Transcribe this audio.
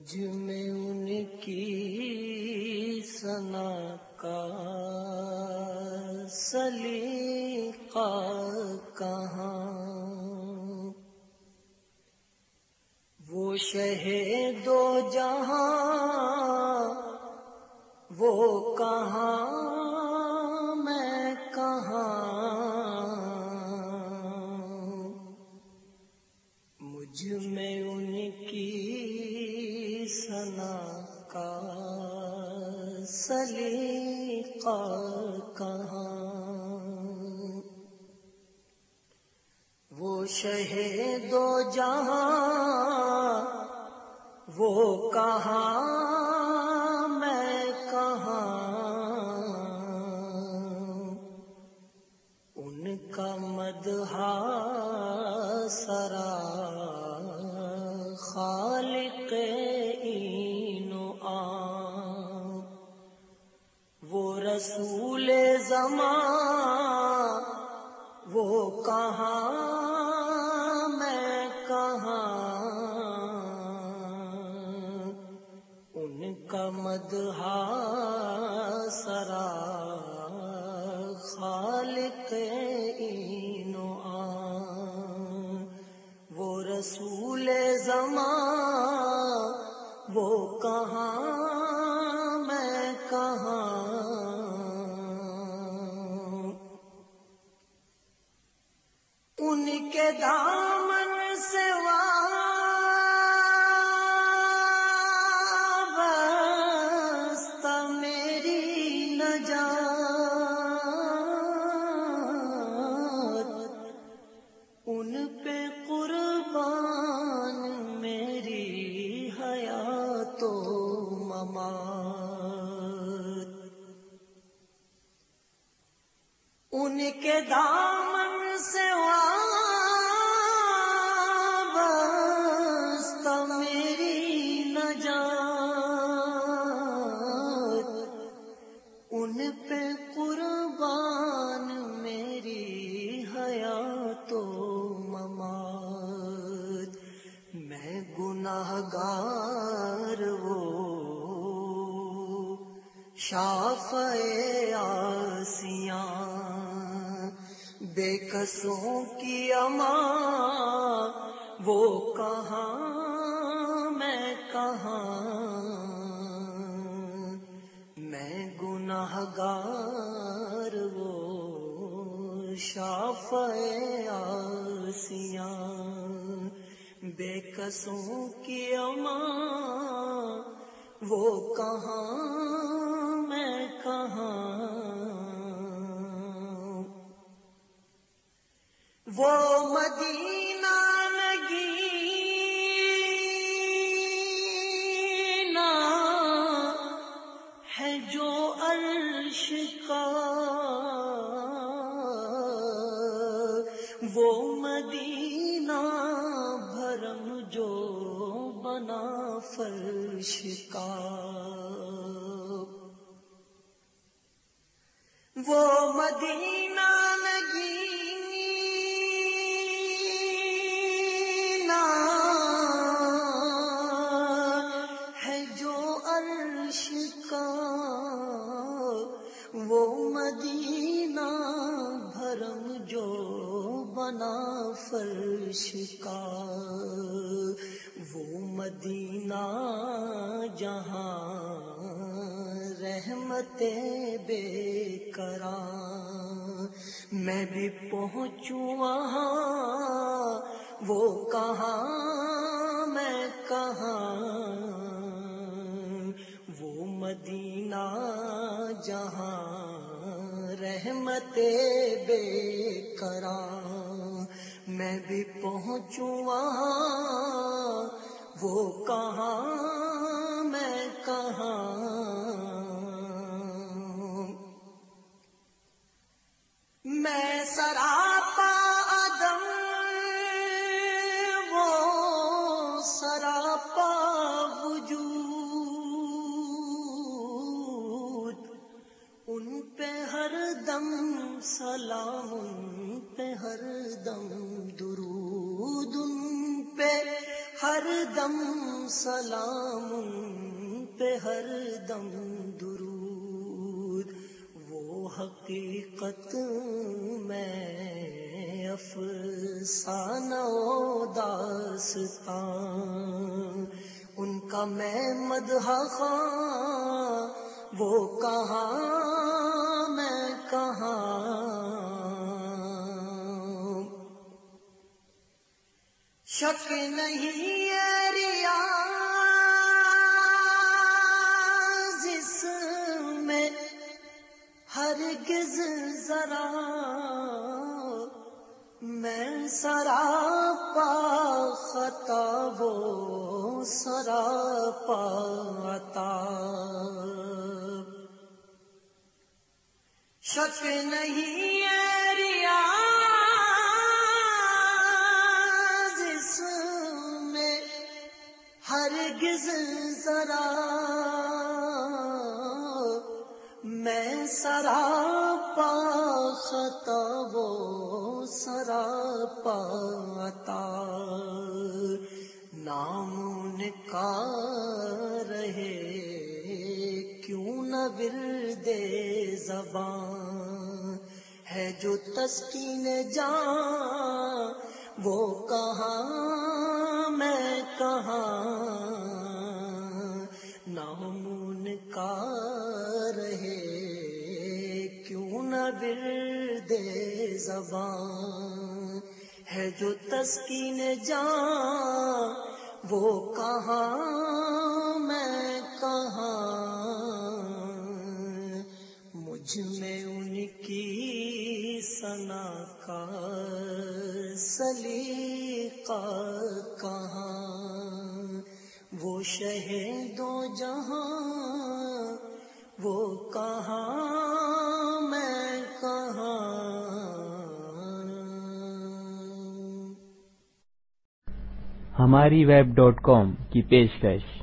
مجھ میں ان کی سنا کا سلیقہ کہاں؟ وہ شہ دو جہاں، وہ کہاں، میں کہاں؟ مجھ میں ان کی سنا کا سلیقہ کہاں؟ وہ شہ دو جہاں، وہ کہاں، میں کہاں؟ ان کا مدحا سرا خالق رسول زمان وہ کہاں میں کہاں؟ ان کا مدحا سرا خالق کے دامن سے وابستہ میری نجات، ان پہ قربان میری حیات و ممات۔ ان کے دامن نجات ان پہ قربان میری حیات و ممات۔ میں گناہ گار وہ۔ شاف آسیاں۔ بے کسوں کی اماں وہ کہاں کہاں میں گناہ گار وہ شاف آسیاں بے کسوں کی اماں وہ کہاں میں کہاں وہ مدینہ وہ مدینہ بھرم جو بنا فرش کا۔ وہ مدینہ نگینا ہے جو عرش کا۔ وہ مدینہ بھرم جو بنا فرش کا، وہ مدینہ جہاں رحمت بے کران میں بھی پہنچوں وہاں، وہ کہاں، میں کہاں، وہ مدینہ جہاں رحمت بے کران میں بھی پہنچوں وہاں وہ کہاں میں کہاں سلام پہ ہر دم درود ان پہ، ہر دم سلام پہ، ہر دم درود۔ وہ حقیقت میں افسانہ داستان، ان کا میں مدح خواں وہ کہاں کہاں؟ شک نہیں ہے ریاض اس میں، ہرگز ذرا میں سراپا خطا، وہ سراپا عطا۔ شک نہیں ہے ریاض اس میں ہرگز ذرا میں سراپا خطا ہے جو تسکین جان، وہ کہاں، میں کہاں؟ نام ان کا رہے، کیوں نہ ورد زبان؟ ہے جو تسکین جان، وہ کہاں، میں کہاں؟ مجھ میں سنا کا سلیقہ کہاں؟ وہ شہدوں جہاں، وہ کہاں، میں کہاں؟ ہماری ویب ڈاٹ کام کی پیشکش۔